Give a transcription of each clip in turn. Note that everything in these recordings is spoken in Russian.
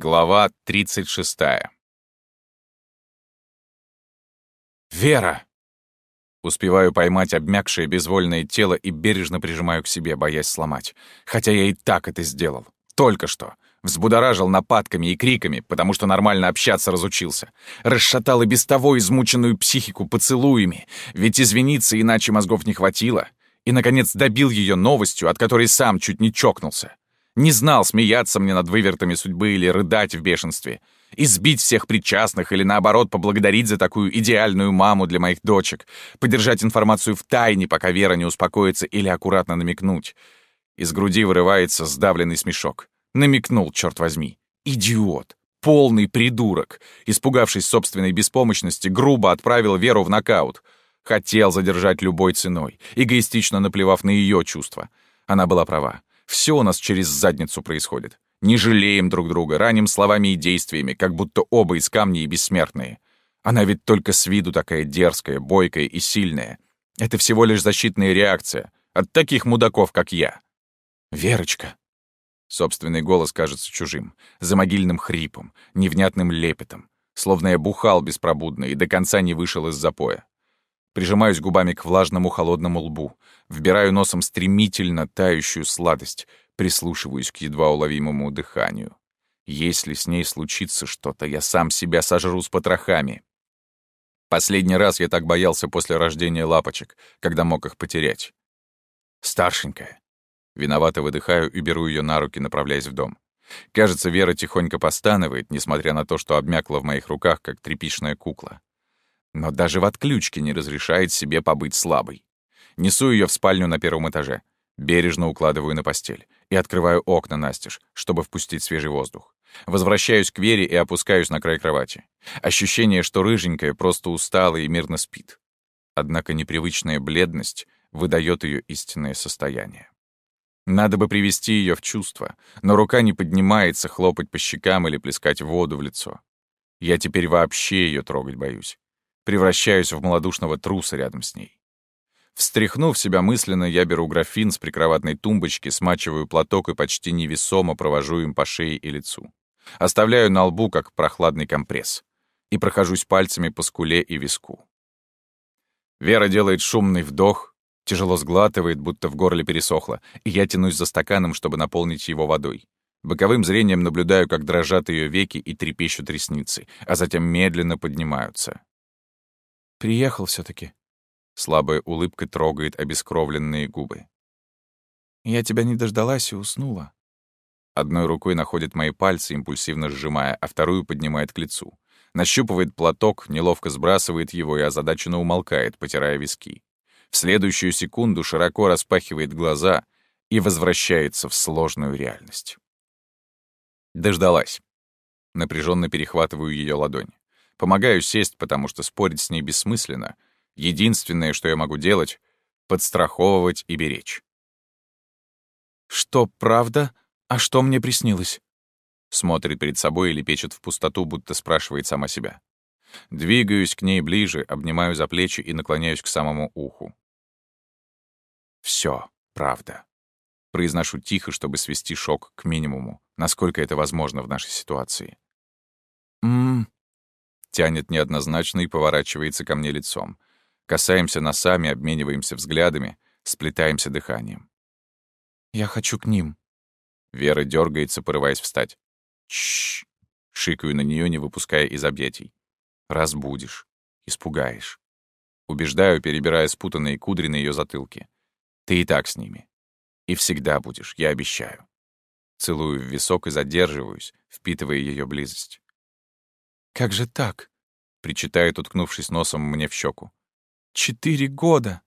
Глава 36. «Вера!» Успеваю поймать обмякшее безвольное тело и бережно прижимаю к себе, боясь сломать. Хотя я и так это сделал. Только что. Взбудоражил нападками и криками, потому что нормально общаться разучился. Расшатал и без того измученную психику поцелуями, ведь извиниться иначе мозгов не хватило. И, наконец, добил ее новостью, от которой сам чуть не чокнулся. Не знал, смеяться мне над вывертами судьбы или рыдать в бешенстве. Избить всех причастных или, наоборот, поблагодарить за такую идеальную маму для моих дочек. Подержать информацию в тайне, пока Вера не успокоится, или аккуратно намекнуть. Из груди вырывается сдавленный смешок. Намекнул, черт возьми. Идиот. Полный придурок. Испугавшись собственной беспомощности, грубо отправил Веру в нокаут. Хотел задержать любой ценой, эгоистично наплевав на ее чувства. Она была права. Все у нас через задницу происходит. Не жалеем друг друга, раним словами и действиями, как будто оба из камней и бессмертные. Она ведь только с виду такая дерзкая, бойкая и сильная. Это всего лишь защитная реакция от таких мудаков, как я. «Верочка!» Собственный голос кажется чужим, за могильным хрипом, невнятным лепетом, словно я бухал беспробудно и до конца не вышел из запоя. Прижимаюсь губами к влажному холодному лбу, вбираю носом стремительно тающую сладость, прислушиваюсь к едва уловимому дыханию. Если с ней случится что-то, я сам себя сожру с потрохами. Последний раз я так боялся после рождения лапочек, когда мог их потерять. Старшенькая. Виновато выдыхаю и беру ее на руки, направляясь в дом. Кажется, Вера тихонько постанывает, несмотря на то, что обмякла в моих руках, как тряпичная кукла но даже в отключке не разрешает себе побыть слабой. Несу ее в спальню на первом этаже, бережно укладываю на постель и открываю окна настежь, чтобы впустить свежий воздух. Возвращаюсь к Вере и опускаюсь на край кровати. Ощущение, что рыженькая просто устала и мирно спит. Однако непривычная бледность выдает ее истинное состояние. Надо бы привести ее в чувство, но рука не поднимается хлопать по щекам или плескать воду в лицо. Я теперь вообще ее трогать боюсь превращаюсь в малодушного труса рядом с ней. Встряхнув себя мысленно, я беру графин с прикроватной тумбочки, смачиваю платок и почти невесомо провожу им по шее и лицу. Оставляю на лбу, как прохладный компресс, и прохожусь пальцами по скуле и виску. Вера делает шумный вдох, тяжело сглатывает, будто в горле пересохло, и я тянусь за стаканом, чтобы наполнить его водой. Боковым зрением наблюдаю, как дрожат ее веки и трепещут ресницы, а затем медленно поднимаются. Приехал все таки Слабая улыбка трогает обескровленные губы. Я тебя не дождалась и уснула. Одной рукой находит мои пальцы, импульсивно сжимая, а вторую поднимает к лицу. Нащупывает платок, неловко сбрасывает его и озадаченно умолкает, потирая виски. В следующую секунду широко распахивает глаза и возвращается в сложную реальность. Дождалась. Напряженно перехватываю ее ладонь. Помогаю сесть, потому что спорить с ней бессмысленно. Единственное, что я могу делать — подстраховывать и беречь. «Что, правда? А что мне приснилось?» Смотрит перед собой или печет в пустоту, будто спрашивает сама себя. Двигаюсь к ней ближе, обнимаю за плечи и наклоняюсь к самому уху. Все, правда. Произношу тихо, чтобы свести шок к минимуму, насколько это возможно в нашей ситуации. «М-м, Тянет неоднозначно и поворачивается ко мне лицом. Касаемся носами, обмениваемся взглядами, сплетаемся дыханием. «Я хочу к ним». Вера дергается, порываясь встать. Чш! Шикаю на нее, не выпуская из объятий. Разбудишь. Испугаешь. Убеждаю, перебирая спутанные кудри на ее затылке. Ты и так с ними. И всегда будешь, я обещаю. Целую в висок и задерживаюсь, впитывая ее близость. «Как же так?» — причитает, уткнувшись носом мне в щеку. «Четыре года!»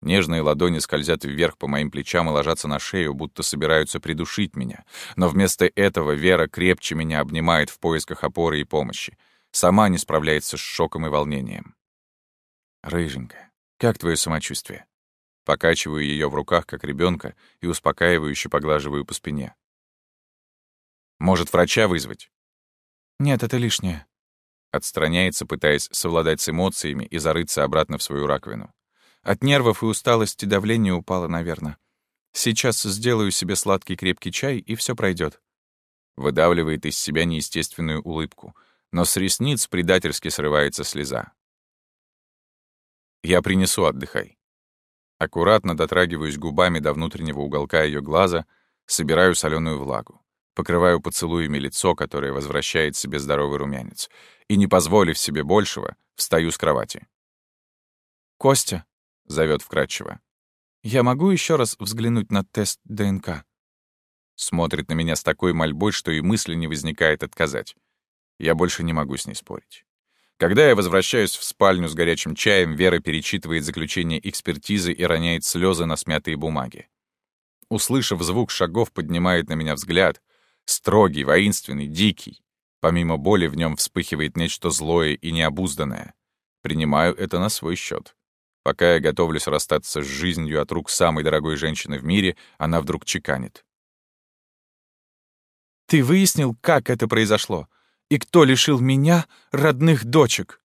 Нежные ладони скользят вверх по моим плечам и ложатся на шею, будто собираются придушить меня. Но вместо этого Вера крепче меня обнимает в поисках опоры и помощи. Сама не справляется с шоком и волнением. «Рыженькая, как твое самочувствие?» Покачиваю ее в руках, как ребенка, и успокаивающе поглаживаю по спине. «Может, врача вызвать?» «Нет, это лишнее. Отстраняется, пытаясь совладать с эмоциями и зарыться обратно в свою раковину. От нервов и усталости давление упало, наверное. Сейчас сделаю себе сладкий крепкий чай, и все пройдет. выдавливает из себя неестественную улыбку, но с ресниц предательски срывается слеза. «Я принесу, отдыхай». Аккуратно дотрагиваюсь губами до внутреннего уголка ее глаза, собираю соленую влагу, покрываю поцелуями лицо, которое возвращает себе здоровый румянец, и, не позволив себе большего, встаю с кровати. «Костя», — зовет вкратчиво, — «я могу еще раз взглянуть на тест ДНК?» Смотрит на меня с такой мольбой, что и мысли не возникает отказать. Я больше не могу с ней спорить. Когда я возвращаюсь в спальню с горячим чаем, Вера перечитывает заключение экспертизы и роняет слезы на смятые бумаги. Услышав звук шагов, поднимает на меня взгляд. Строгий, воинственный, дикий. Помимо боли в нем вспыхивает нечто злое и необузданное. Принимаю это на свой счет. Пока я готовлюсь расстаться с жизнью от рук самой дорогой женщины в мире, она вдруг чеканит. Ты выяснил, как это произошло? И кто лишил меня родных дочек?»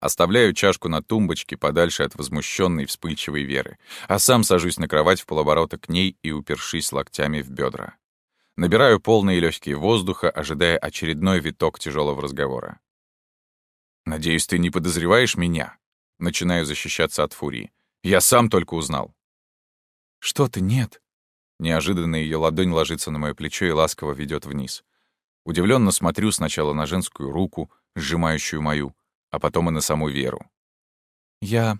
Оставляю чашку на тумбочке подальше от возмущенной вспыльчивой Веры, а сам сажусь на кровать в полоборота к ней и упершись локтями в бедра. Набираю полные легкие воздуха, ожидая очередной виток тяжелого разговора. «Надеюсь, ты не подозреваешь меня?» Начинаю защищаться от фурии. «Я сам только узнал». «Что ты, нет?» Неожиданно ее ладонь ложится на мое плечо и ласково ведет вниз. Удивленно смотрю сначала на женскую руку, сжимающую мою, а потом и на саму Веру. «Я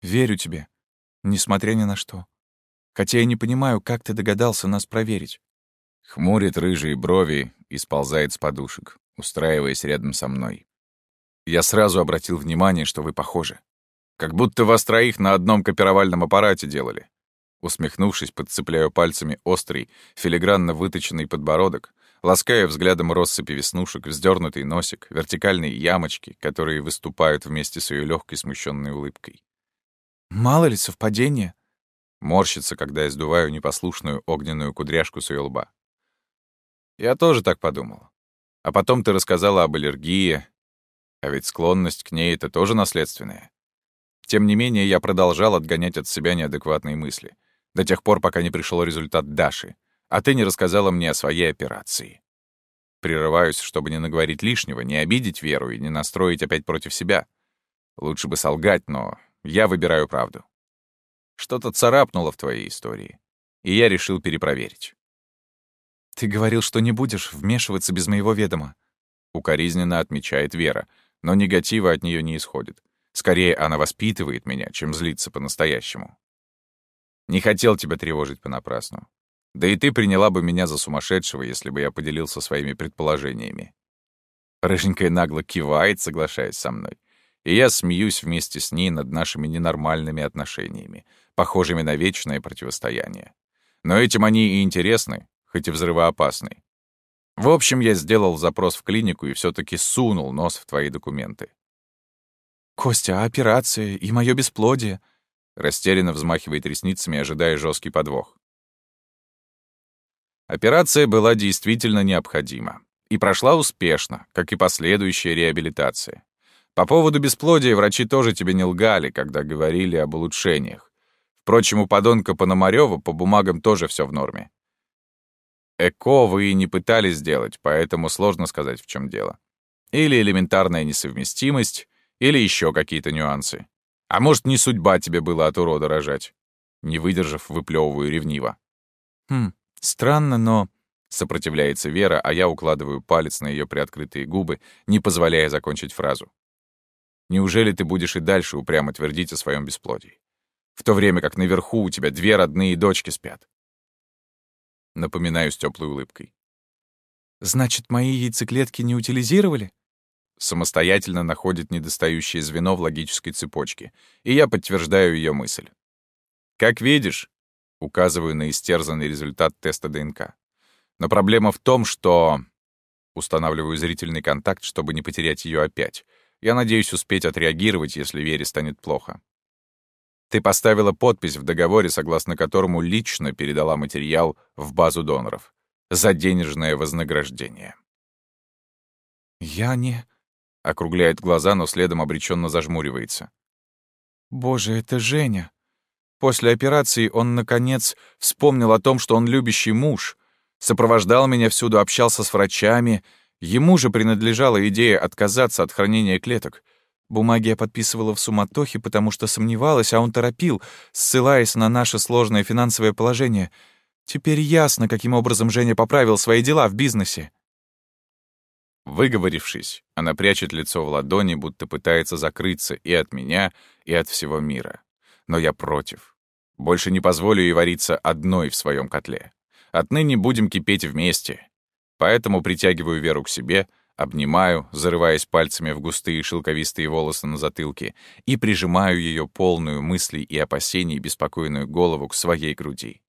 верю тебе, несмотря ни на что. Хотя я не понимаю, как ты догадался нас проверить». Хмурит рыжие брови и сползает с подушек, устраиваясь рядом со мной. Я сразу обратил внимание, что вы похожи. Как будто вас троих на одном копировальном аппарате делали. Усмехнувшись, подцепляю пальцами острый, филигранно выточенный подбородок, лаская взглядом россыпи веснушек, вздернутый носик, вертикальные ямочки, которые выступают вместе с ее легкой смущенной улыбкой. «Мало ли совпадение?» Морщится, когда я сдуваю непослушную огненную кудряшку с ее лба. Я тоже так подумал. А потом ты рассказала об аллергии, а ведь склонность к ней — это тоже наследственная. Тем не менее, я продолжал отгонять от себя неадекватные мысли — до тех пор, пока не пришел результат Даши, а ты не рассказала мне о своей операции. Прерываюсь, чтобы не наговорить лишнего, не обидеть Веру и не настроить опять против себя. Лучше бы солгать, но я выбираю правду. Что-то царапнуло в твоей истории, и я решил перепроверить. «Ты говорил, что не будешь вмешиваться без моего ведома», — укоризненно отмечает Вера, но негатива от нее не исходит. Скорее, она воспитывает меня, чем злится по-настоящему. Не хотел тебя тревожить понапрасну. Да и ты приняла бы меня за сумасшедшего, если бы я поделился своими предположениями. Рыженькая нагло кивает, соглашаясь со мной. И я смеюсь вместе с ней над нашими ненормальными отношениями, похожими на вечное противостояние. Но этим они и интересны, хоть и взрывоопасны. В общем, я сделал запрос в клинику и все таки сунул нос в твои документы. «Костя, а операция и мое бесплодие?» Растерянно взмахивает ресницами, ожидая жесткий подвох. Операция была действительно необходима. И прошла успешно, как и последующая реабилитация. По поводу бесплодия врачи тоже тебе не лгали, когда говорили об улучшениях. Впрочем, у подонка Пономарёва по бумагам тоже все в норме. ЭКО вы и не пытались сделать, поэтому сложно сказать, в чем дело. Или элементарная несовместимость, или еще какие-то нюансы. А может, не судьба тебе была от урода рожать?» Не выдержав, выплевываю ревниво. «Хм, странно, но...» Сопротивляется Вера, а я укладываю палец на ее приоткрытые губы, не позволяя закончить фразу. «Неужели ты будешь и дальше упрямо твердить о своем бесплодии? В то время как наверху у тебя две родные дочки спят?» Напоминаю с теплой улыбкой. «Значит, мои яйцеклетки не утилизировали?» самостоятельно находит недостающее звено в логической цепочке, и я подтверждаю ее мысль. Как видишь, указываю на истерзанный результат теста ДНК. Но проблема в том, что... Устанавливаю зрительный контакт, чтобы не потерять ее опять. Я надеюсь успеть отреагировать, если Вере станет плохо. Ты поставила подпись в договоре, согласно которому лично передала материал в базу доноров. За денежное вознаграждение. «Я не...» Округляет глаза, но следом обреченно зажмуривается. «Боже, это Женя!» После операции он, наконец, вспомнил о том, что он любящий муж, Сопровождал меня всюду, общался с врачами. Ему же принадлежала идея отказаться от хранения клеток. Бумаги я подписывала в суматохе, потому что сомневалась, а он торопил, ссылаясь на наше сложное финансовое положение. Теперь ясно, каким образом Женя поправил свои дела в бизнесе. Выговорившись, она прячет лицо в ладони, будто пытается закрыться и от меня, и от всего мира. Но я против. Больше не позволю ей вариться одной в своем котле. Отныне будем кипеть вместе. Поэтому притягиваю Веру к себе, обнимаю, зарываясь пальцами в густые шелковистые волосы на затылке, и прижимаю ее полную мыслей и опасений беспокойную голову к своей груди.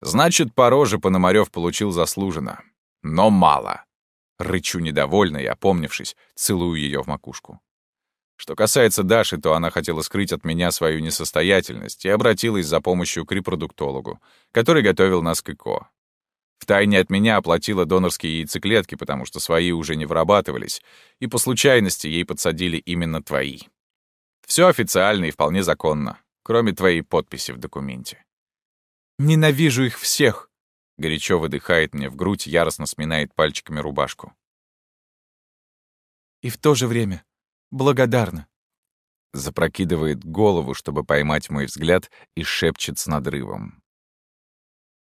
Значит, по роже Пономарёв получил заслуженно. Но мало. Рычу недовольно и, опомнившись, целую ее в макушку. Что касается Даши, то она хотела скрыть от меня свою несостоятельность и обратилась за помощью к репродуктологу, который готовил нас к ЭКО. Втайне от меня оплатила донорские яйцеклетки, потому что свои уже не вырабатывались, и по случайности ей подсадили именно твои. Все официально и вполне законно, кроме твоей подписи в документе. «Ненавижу их всех!» — горячо выдыхает мне в грудь, яростно сминает пальчиками рубашку. «И в то же время благодарна». Запрокидывает голову, чтобы поймать мой взгляд, и шепчет с надрывом.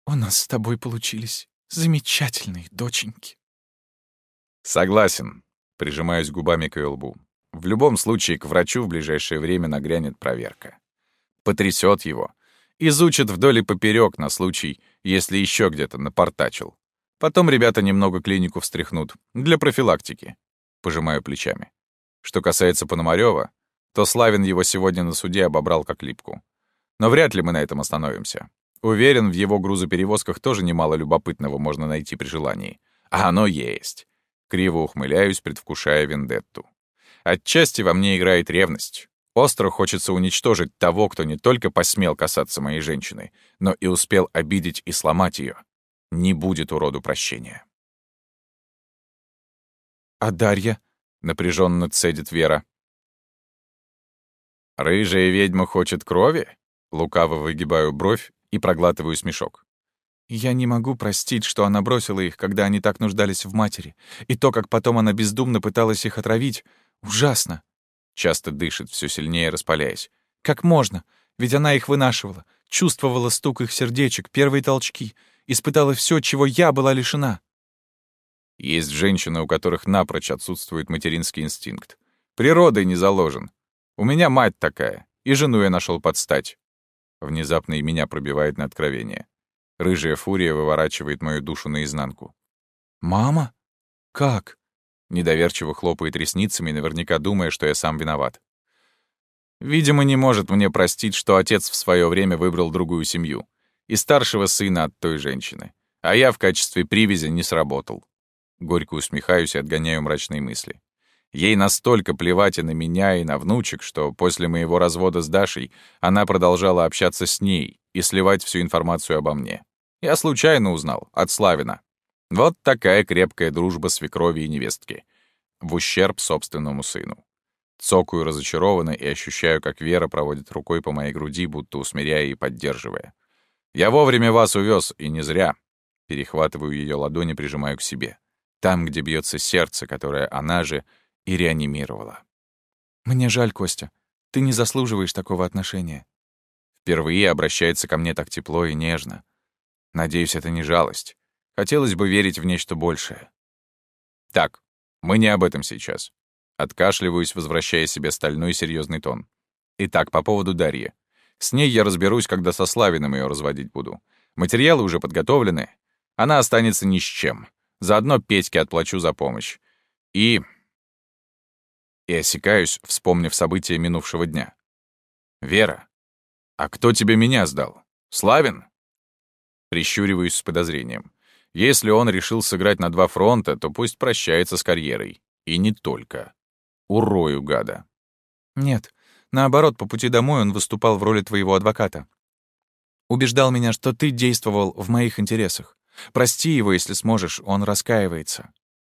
«У нас с тобой получились замечательные доченьки». «Согласен», — прижимаюсь губами к ее лбу. В любом случае, к врачу в ближайшее время нагрянет проверка. Потрясет его. Изучит вдоль и поперек на случай, если еще где-то напортачил. Потом ребята немного клинику встряхнут. Для профилактики. Пожимаю плечами. Что касается Пономарёва, то Славин его сегодня на суде обобрал как липку. Но вряд ли мы на этом остановимся. Уверен, в его грузоперевозках тоже немало любопытного можно найти при желании. А оно есть. Криво ухмыляюсь, предвкушая вендетту. Отчасти во мне играет ревность. Остро хочется уничтожить того, кто не только посмел касаться моей женщины, но и успел обидеть и сломать ее. Не будет уроду прощения. «А Дарья?» — напряженно цедит Вера. «Рыжая ведьма хочет крови?» Лукаво выгибаю бровь и проглатываю смешок. Я не могу простить, что она бросила их, когда они так нуждались в матери. И то, как потом она бездумно пыталась их отравить, ужасно. Часто дышит, все сильнее распаляясь. Как можно? Ведь она их вынашивала, чувствовала стук их сердечек, первые толчки, испытала все, чего я была лишена. Есть женщины, у которых напрочь отсутствует материнский инстинкт. Природой не заложен. У меня мать такая, и жену я нашел под стать. Внезапно и меня пробивает на откровение. Рыжая фурия выворачивает мою душу наизнанку. «Мама? Как?» Недоверчиво хлопает ресницами, наверняка думая, что я сам виноват. Видимо, не может мне простить, что отец в свое время выбрал другую семью. И старшего сына от той женщины. А я в качестве привязи не сработал. Горько усмехаюсь и отгоняю мрачные мысли. Ей настолько плевать и на меня, и на внучек, что после моего развода с Дашей она продолжала общаться с ней и сливать всю информацию обо мне. Я случайно узнал, от Славина. Вот такая крепкая дружба свекрови и невестки. В ущерб собственному сыну. Цокаю разочарованно и ощущаю, как Вера проводит рукой по моей груди, будто усмиряя и поддерживая. «Я вовремя вас увез, и не зря». Перехватываю ее ладони, прижимаю к себе там, где бьется сердце, которое она же и реанимировала. «Мне жаль, Костя. Ты не заслуживаешь такого отношения». Впервые обращается ко мне так тепло и нежно. Надеюсь, это не жалость. Хотелось бы верить в нечто большее. Так, мы не об этом сейчас. Откашливаюсь, возвращая себе стальной серьезный тон. Итак, по поводу Дарьи. С ней я разберусь, когда со Славиным ее разводить буду. Материалы уже подготовлены. Она останется ни с чем. Заодно Петьке отплачу за помощь. И... И осекаюсь, вспомнив события минувшего дня. «Вера, а кто тебе меня сдал? Славин?» Прищуриваюсь с подозрением. Если он решил сыграть на два фронта, то пусть прощается с карьерой. И не только. Урою гада. «Нет, наоборот, по пути домой он выступал в роли твоего адвоката. Убеждал меня, что ты действовал в моих интересах. Прости его, если сможешь, он раскаивается».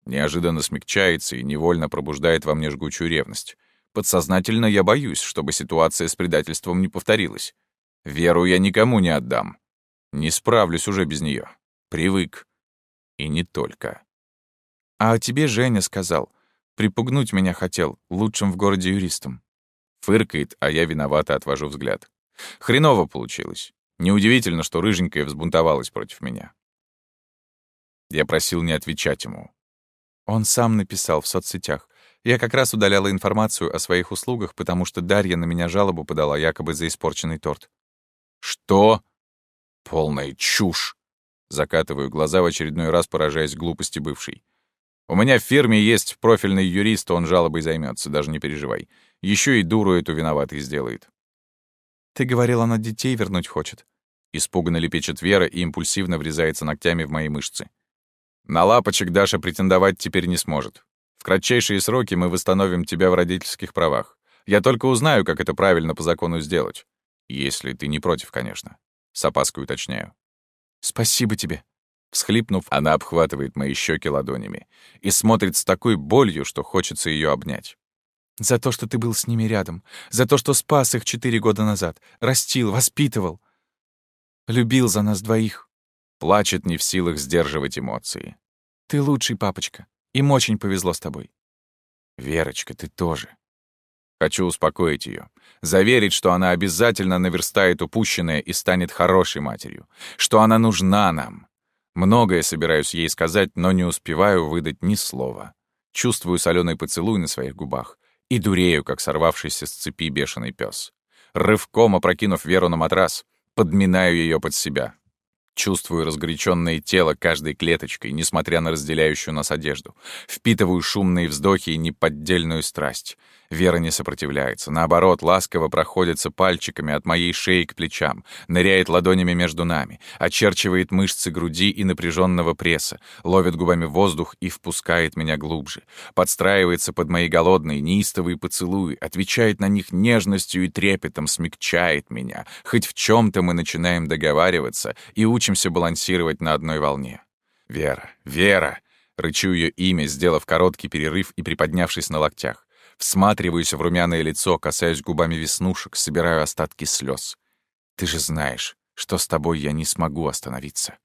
Неожиданно смягчается и невольно пробуждает во мне жгучую ревность. Подсознательно я боюсь, чтобы ситуация с предательством не повторилась. Веру я никому не отдам. Не справлюсь уже без нее. Привык. И не только. А тебе Женя сказал. Припугнуть меня хотел, лучшим в городе юристом. Фыркает, а я виновато отвожу взгляд. Хреново получилось. Неудивительно, что рыженькая взбунтовалась против меня. Я просил не отвечать ему. Он сам написал в соцсетях. Я как раз удаляла информацию о своих услугах, потому что Дарья на меня жалобу подала якобы за испорченный торт. «Что?» «Полная чушь!» Закатываю глаза в очередной раз, поражаясь глупости бывшей. «У меня в фирме есть профильный юрист, он жалобой займется, даже не переживай. Еще и дуру эту виноватой сделает». «Ты говорил, она детей вернуть хочет». Испуганно лепечет Вера и импульсивно врезается ногтями в мои мышцы. «На лапочек Даша претендовать теперь не сможет. В кратчайшие сроки мы восстановим тебя в родительских правах. Я только узнаю, как это правильно по закону сделать. Если ты не против, конечно. С опаской уточняю. Спасибо тебе. Всхлипнув, она обхватывает мои щеки ладонями и смотрит с такой болью, что хочется ее обнять. За то, что ты был с ними рядом. За то, что спас их четыре года назад. Растил, воспитывал. Любил за нас двоих. Плачет не в силах сдерживать эмоции. Ты лучший папочка. Им очень повезло с тобой. Верочка, ты тоже. Хочу успокоить ее, заверить, что она обязательно наверстает упущенное и станет хорошей матерью, что она нужна нам. Многое собираюсь ей сказать, но не успеваю выдать ни слова. Чувствую соленый поцелуй на своих губах и дурею, как сорвавшийся с цепи бешеный пес. Рывком опрокинув Веру на матрас, подминаю ее под себя, Чувствую разгоряченное тело каждой клеточкой, несмотря на разделяющую нас одежду. Впитываю шумные вздохи и неподдельную страсть. Вера не сопротивляется. Наоборот, ласково проходится пальчиками от моей шеи к плечам, ныряет ладонями между нами, очерчивает мышцы груди и напряженного пресса, ловит губами воздух и впускает меня глубже, подстраивается под мои голодные, неистовые поцелуи, отвечает на них нежностью и трепетом, смягчает меня. Хоть в чем то мы начинаем договариваться и учимся балансировать на одной волне. «Вера! Вера!» Рычу ее имя, сделав короткий перерыв и приподнявшись на локтях. Всматриваюсь в румяное лицо, касаюсь губами веснушек, собираю остатки слез. Ты же знаешь, что с тобой я не смогу остановиться.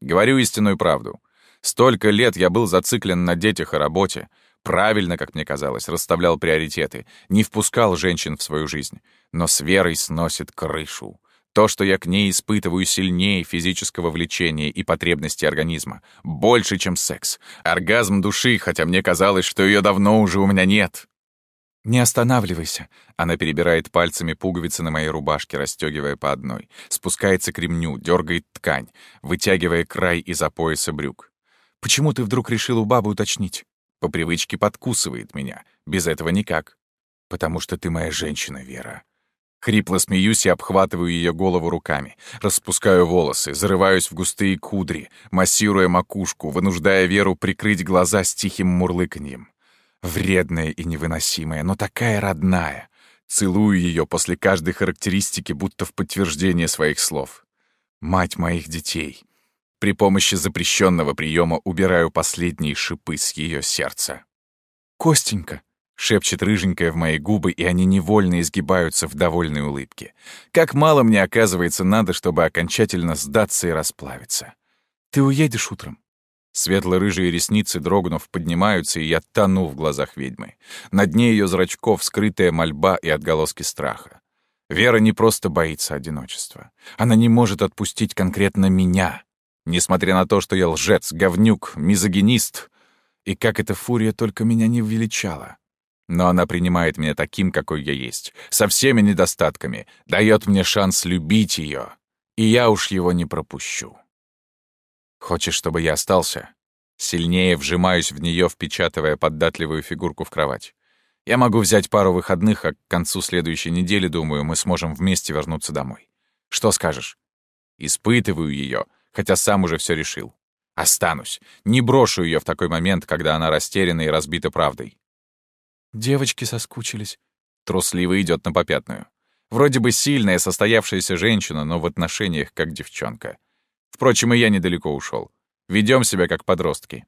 Говорю истинную правду. Столько лет я был зациклен на детях и работе. Правильно, как мне казалось, расставлял приоритеты, не впускал женщин в свою жизнь. Но с верой сносит крышу. То, что я к ней испытываю сильнее физического влечения и потребности организма. Больше, чем секс. Оргазм души, хотя мне казалось, что ее давно уже у меня нет. «Не останавливайся!» Она перебирает пальцами пуговицы на моей рубашке, расстегивая по одной. Спускается к ремню, дергает ткань, вытягивая край из-за пояса брюк. «Почему ты вдруг решил у бабы уточнить?» По привычке подкусывает меня. Без этого никак. «Потому что ты моя женщина, Вера. Хрипло смеюсь и обхватываю ее голову руками. Распускаю волосы, зарываюсь в густые кудри, массируя макушку, вынуждая Веру прикрыть глаза с тихим мурлыканьем. Вредная и невыносимая, но такая родная. Целую ее после каждой характеристики, будто в подтверждение своих слов. Мать моих детей. При помощи запрещенного приема убираю последние шипы с ее сердца. «Костенька!» Шепчет рыженькая в мои губы, и они невольно изгибаются в довольной улыбке. Как мало мне, оказывается, надо, чтобы окончательно сдаться и расплавиться. «Ты уедешь утром?» Светло-рыжие ресницы, дрогнув, поднимаются, и я тону в глазах ведьмы. На дне ее зрачков скрытая мольба и отголоски страха. Вера не просто боится одиночества. Она не может отпустить конкретно меня. Несмотря на то, что я лжец, говнюк, мизогинист, и как эта фурия только меня не величала. Но она принимает меня таким, какой я есть, со всеми недостатками, дает мне шанс любить ее, и я уж его не пропущу. Хочешь, чтобы я остался? Сильнее вжимаюсь в нее, впечатывая поддатливую фигурку в кровать. Я могу взять пару выходных, а к концу следующей недели, думаю, мы сможем вместе вернуться домой. Что скажешь? Испытываю ее, хотя сам уже все решил. Останусь. Не брошу ее в такой момент, когда она растеряна и разбита правдой. Девочки соскучились. Трусливо идет на попятную. Вроде бы сильная, состоявшаяся женщина, но в отношениях как девчонка. Впрочем, и я недалеко ушел. Ведем себя как подростки.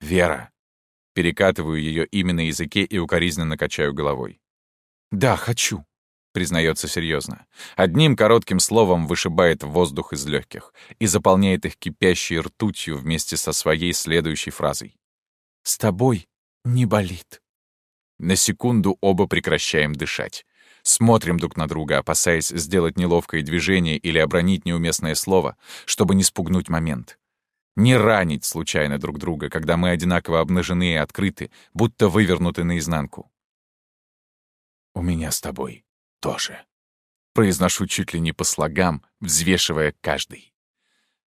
Вера. Перекатываю ее имя на языке и укоризненно качаю головой. Да, хочу. признается серьезно. Одним коротким словом вышибает воздух из легких и заполняет их кипящей ртутью вместе со своей следующей фразой. «С тобой не болит». На секунду оба прекращаем дышать. Смотрим друг на друга, опасаясь сделать неловкое движение или обронить неуместное слово, чтобы не спугнуть момент. Не ранить случайно друг друга, когда мы одинаково обнажены и открыты, будто вывернуты наизнанку. «У меня с тобой тоже». Произношу чуть ли не по слогам, взвешивая каждый.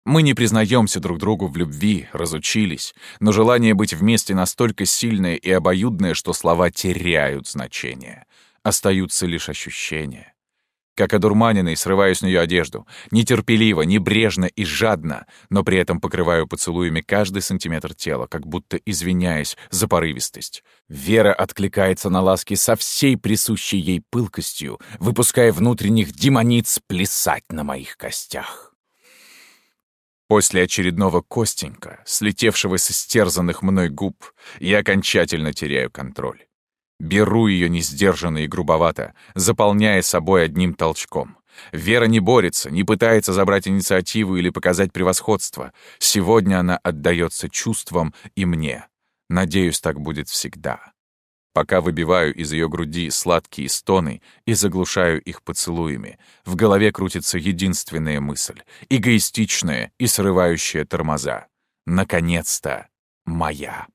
Мы не признаемся друг другу в любви, разучились, но желание быть вместе настолько сильное и обоюдное, что слова теряют значение. Остаются лишь ощущения. Как одурманенный, срываю с нее одежду. Нетерпеливо, небрежно и жадно, но при этом покрываю поцелуями каждый сантиметр тела, как будто извиняясь за порывистость. Вера откликается на ласки со всей присущей ей пылкостью, выпуская внутренних демониц плясать на моих костях. После очередного костенька, слетевшего с истерзанных мной губ, я окончательно теряю контроль. Беру ее несдержанно и грубовато, заполняя собой одним толчком. Вера не борется, не пытается забрать инициативу или показать превосходство. Сегодня она отдается чувствам и мне. Надеюсь, так будет всегда. Пока выбиваю из ее груди сладкие стоны и заглушаю их поцелуями, в голове крутится единственная мысль, эгоистичная и срывающая тормоза. Наконец-то моя.